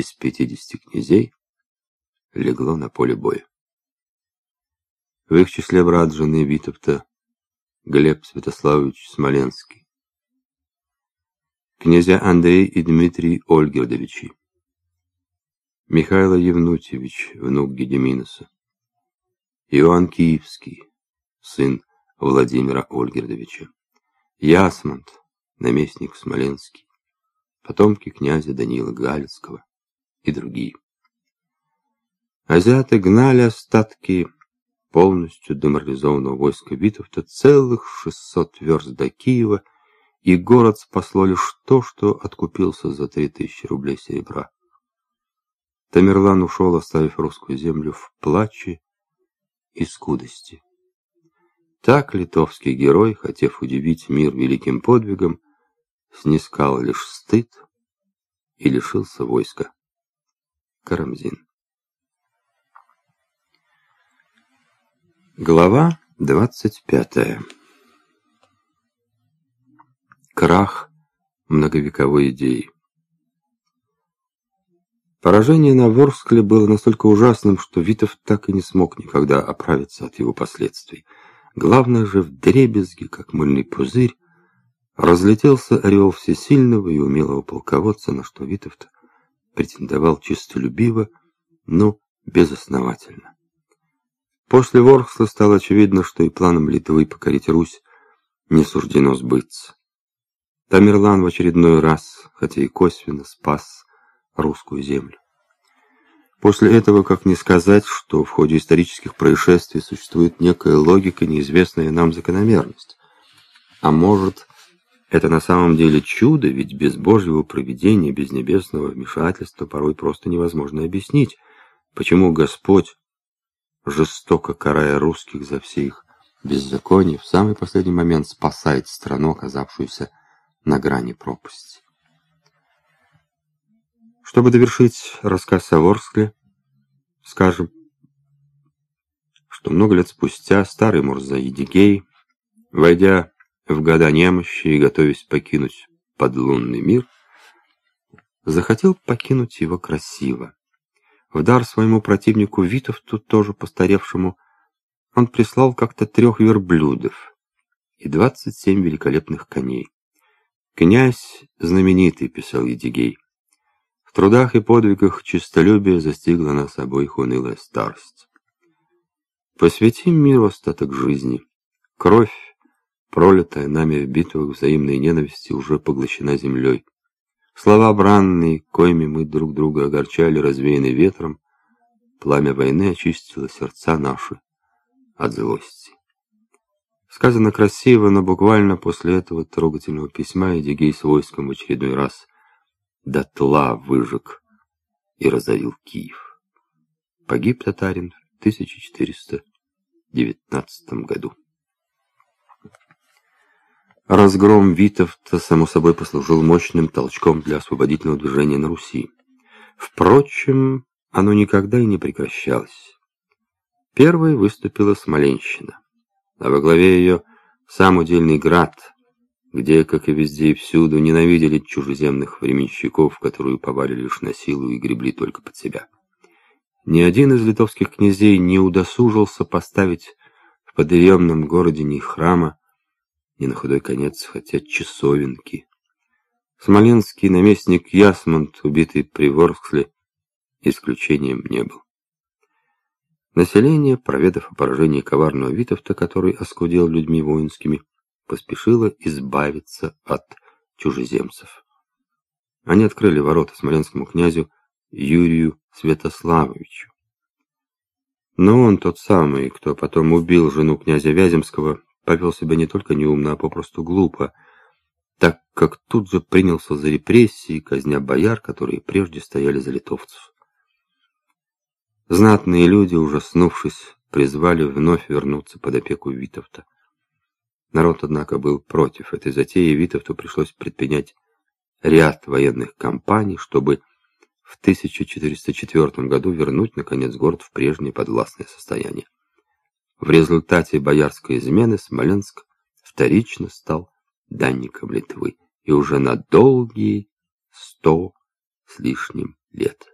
из пятидесяти князей легло на поле боя. В их числе брат жены Витовта Глеб Святославович Смоленский, князья Андрей и Дмитрий Ольгердовичи, Михаил Евнутьевич, внук Гедеминуса, Иоанн Киевский, сын Владимира Ольгердовича, Ясмонт, наместник Смоленский, потомки князя Даниила Галицкого и другие. Азиаты гнали остатки полностью деморализованного войска Витовта целых 600 верст до Киева, и город спасло лишь то, что откупился за 3000 рублей серебра. Тамерлан ушел, оставив русскую землю в плаче и скудости. Так литовский герой, хотев удивить мир великим подвигом, снискал лишь стыд и лишился войска. Карамзин. Глава двадцать пятая. Крах многовековой идеи. Поражение на Ворскле было настолько ужасным, что Витов так и не смог никогда оправиться от его последствий. Главное же, в дребезге, как мыльный пузырь, разлетелся орел всесильного и умелого полководца, на что Витовт претендовал чистолюбиво, но безосновательно. После Ворхсла стало очевидно, что и планам Литвы покорить Русь не суждено сбыться. Тамерлан в очередной раз, хотя и косвенно, спас русскую землю. После этого, как не сказать, что в ходе исторических происшествий существует некая логика, неизвестная нам закономерность. А может, это на самом деле чудо, ведь без Божьего провидения, без небесного вмешательства порой просто невозможно объяснить, почему Господь жестоко карая русских за все их беззаконие, в самый последний момент спасает страну, оказавшуюся на грани пропасти. Чтобы довершить рассказ о Ворскле, скажем, что много лет спустя старый Мурза Едигей, войдя в года немощи и готовясь покинуть подлунный мир, захотел покинуть его красиво, в дар своему противнику Витовту, тоже постаревшему, он прислал как-то трех верблюдов и двадцать семь великолепных коней. «Князь знаменитый», — писал Едигей. «В трудах и подвигах честолюбие застигла нас обоих унылая старость. Посвятим миру остаток жизни. Кровь, пролитая нами в битвах взаимной ненависти, уже поглощена землей. Слова бранные, коими мы друг друга огорчали, развеяны ветром, пламя войны очистило сердца наши от злости. Сказано красиво, но буквально после этого трогательного письма Эдигей с войском в очередной раз дотла выжег и разорил Киев. Погиб татарин в 1419 году. Разгром Витовта, само собой, послужил мощным толчком для освободительного движения на Руси. Впрочем, оно никогда и не прекращалось. Первой выступила Смоленщина, а во главе ее сам удельный град, где, как и везде и всюду, ненавидели чужеземных временщиков, которую повалили лишь на силу и гребли только под себя. Ни один из литовских князей не удосужился поставить в подъемном городе ни храма, и на худой конец хотя часовенки. Смоленский наместник Ясмонт, убитый при Ворскли, исключением не был. Население, проведав о поражении коварного Витовта, который оскудел людьми воинскими, поспешило избавиться от чужеземцев. Они открыли ворота смоленскому князю Юрию Святославовичу. Но он тот самый, кто потом убил жену князя Вяземского, повел себя не только неумно, а попросту глупо, так как тут же принялся за репрессии, казня бояр, которые прежде стояли за литовцев. Знатные люди, ужаснувшись, призвали вновь вернуться под опеку Витовта. Народ, однако, был против этой затеи, Витовту пришлось предпринять ряд военных кампаний, чтобы в 1404 году вернуть, наконец, город в прежнее подвластное состояние. В результате боярской измены Смоленск вторично стал данником Литвы и уже на долгие сто с лишним лет.